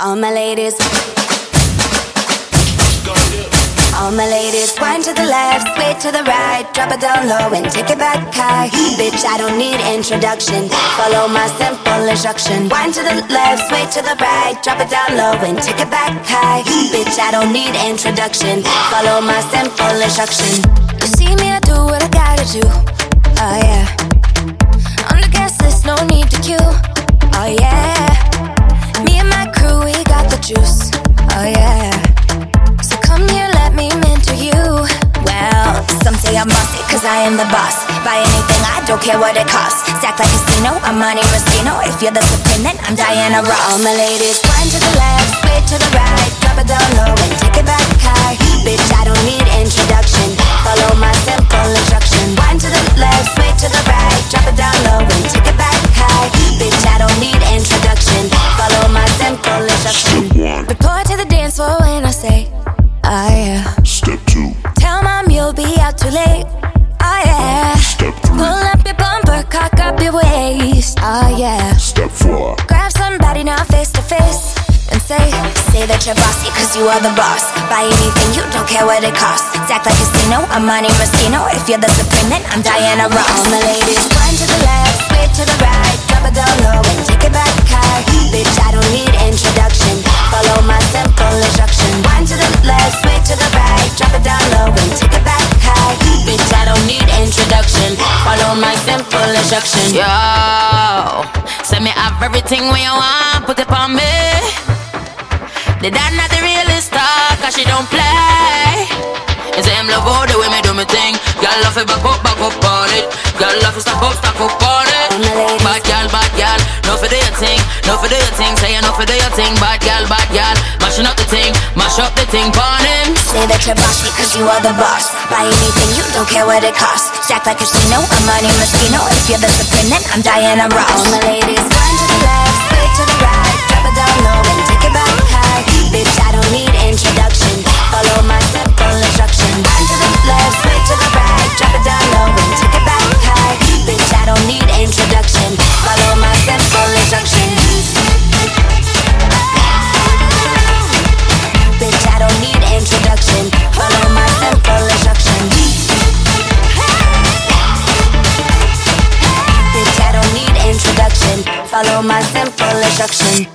All my ladies. All my ladies, wind to the left, sway to the right, drop it down low and take it back high. Bitch, I don't need introduction. Follow my simple instruction. Wind to the left, sway to the right, drop it down low and take it back high. Bitch, I don't need introduction. Follow my simple instruction. You see me, I do what I gotta do. Oh yeah. On the gas list, no Oh. So come here, let me mentor you. Well, some say I'm bossy, cause I am the boss. Buy anything, I don't care what it costs. Stack like a casino, I'm Monte Moschino. If you're the supreme, then I'm Diana Ross. All my ladies, wind to the left, sway to the right, say, oh yeah. step two, Tell mom you'll be out too late. Oh yeah. step three, Pull up your bumper, cock up your waist. Oh yeah. step four, Grab somebody now face to face. And say, say that you're bossy, cause you are the boss. Buy anything, you don't care what it costs. Act like a casino, I'm Monte Moschino. If you're the supreme, then I'm Diana Ross. All my ladies, wind to the left, sway to the right, drop it down low and take it back high. Simple. Yo, send me have everything when you want, put it on me. The dad not the realest talk, cause she don't play. You say him love all the way me do me thing. Y'all love it back up, back up on it. Y'all love it stop up, stop up on it. Bad gal, bad gal, no for do your thing, no for do your thing. Say you no for do your thing, bad gal, bad gal. Mashing up the thing, mash up the thing, on him. Say that you're bossy cause you are the boss. Buy anything, you don't care what it costs. Stack like a casino, I'm Monte Moschino. If you're the supreme, then I'm Diana Ross. All my ladies, wind to the left, sway to the right, drop it down low and take it back high. Bitch, I don't need introduction. Follow my simple instruction. Wind to the left, sway to the right, drop it down low and take it back high. Bitch, I don't need introduction. Follow Follow my simple instruction.